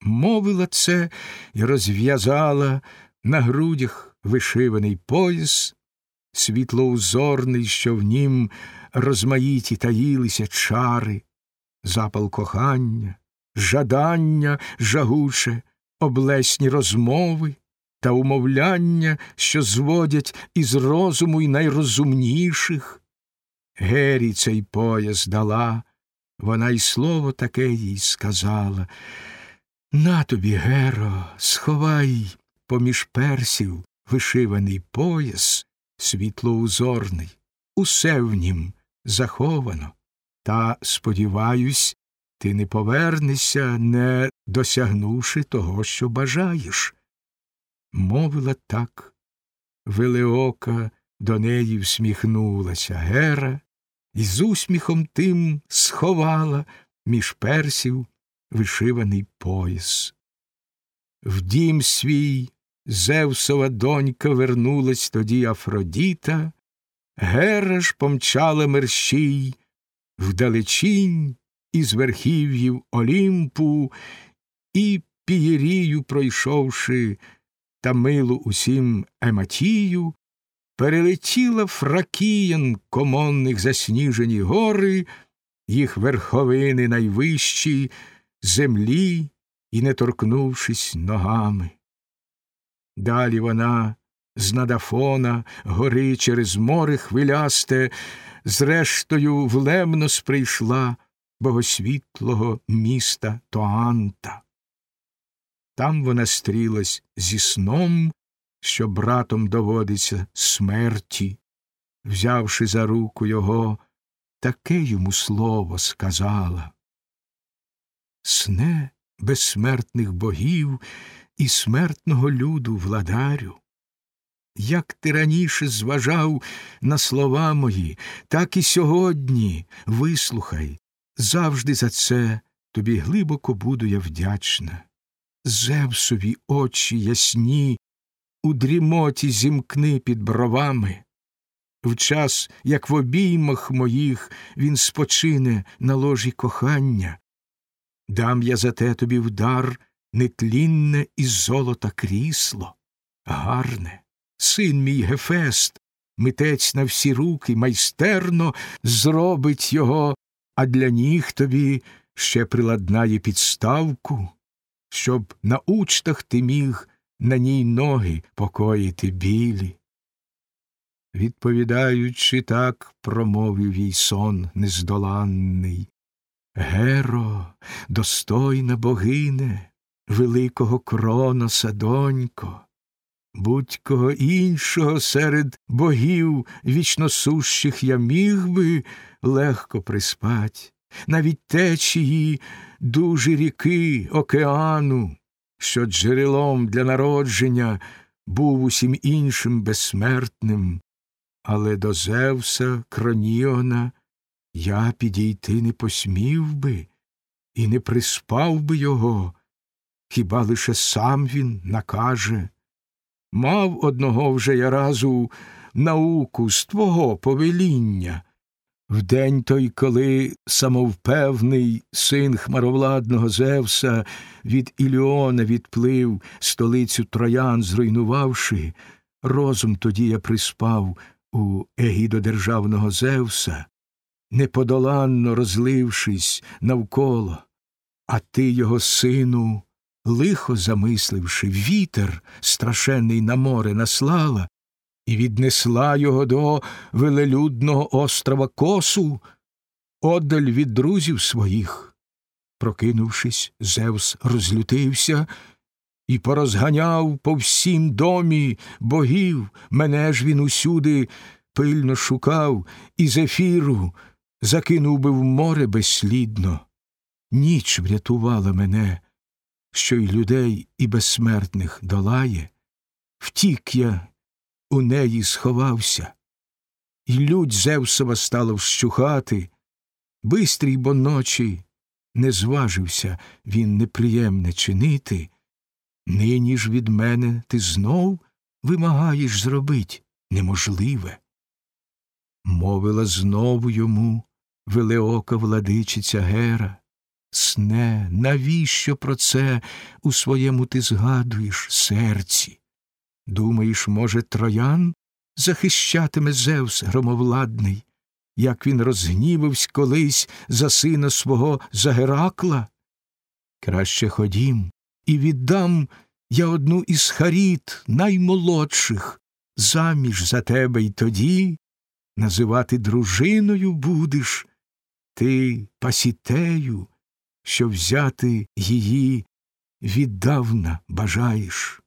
мовила це і розв'язала на грудях вишиваний пояс, світлоузорний, що в нім розмаїті таїлися чари, запал кохання, жадання жагуче, облесні розмови та умовляння, що зводять із розуму й найрозумніших. Гері цей пояс дала, вона й слово таке їй сказала. На тобі, Геро, сховай поміж персів вишиваний пояс, світлоузорний, усе в нім заховано, та, сподіваюсь, ти не повернешся, не досягнувши того, що бажаєш. Мовила так, Велеока до неї всміхнулася Гера, і з усміхом тим сховала між персів вишиваний пояс. В дім свій Зевсова донька вернулась тоді Афродіта, Гера ж помчала мерщій вдалечінь із верхів'їв Олімпу і пієрію, пройшовши та милу усім Ематію, перелетіла фракіян комонних засніжені гори, їх верховини найвищі, землі і не торкнувшись ногами. Далі вона з надафона гори через море хвилясте, зрештою в Лемнос прийшла богосвітлого міста Тоанта. Там вона стрілась зі сном, що братом доводиться смерті, взявши за руку його, таке йому слово сказала. Сне безсмертних богів і смертного люду владарю. Як ти раніше зважав на слова мої, так і сьогодні вислухай, завжди за це тобі глибоко буду я вдячна. Зевсові очі ясні, у дрімоті зімкни під бровами. В час, як в обіймах моїх він спочине на ложі кохання, дам я за те тобі вдар нетлінне із золота крісло, гарне, син мій Гефест, митець на всі руки, майстерно зробить його, а для ніг тобі ще приладнає підставку, щоб на учтах ти міг на ній ноги покоїти білі. Відповідаючи так, промовив їй сон нездоланний. Геро, достойна богине, великого кроноса, донько, будь-кого іншого серед богів вічносущих я міг би легко приспать, навіть течії дужі ріки океану, що джерелом для народження був усім іншим безсмертним, але до Зевса Кроніона я підійти не посмів би і не приспав би його, хіба лише сам він накаже. Мав одного вже я разу науку з твого повеління. В день той, коли самовпевний син хмаровладного Зевса від Іліона відплив, столицю троян зруйнувавши, розум тоді я приспав у егідодержавного Зевса, неподоланно розлившись навколо, а ти його сину, лихо замисливши, вітер страшенний на море наслала і віднесла його до велелюдного острова Косу, одаль від друзів своїх. Прокинувшись, Зевс розлютився і порозганяв по всім домі богів, мене ж він усюди пильно шукав, і зефіру закинув би в море безслідно. Ніч врятувала мене, що й людей і безсмертних долає. Втік я, у неї сховався, і людь Зевсова стала вщухати, бистрій бо ночі не зважився він неприємне чинити. Нині ж від мене ти знов вимагаєш зробить неможливе. Мовила знову йому велеока владичиця Гера, Сне, навіщо про це у своєму ти згадуєш серці? Думаєш, може, троян захищатиме Зевс громовладний, як він розгнівавсь колись за сина свого за Геракла? Краще ходім і віддам я одну із харіт наймолодших заміж за тебе й тоді називати дружиною будеш, ти пасітею, що взяти її віддавна бажаєш.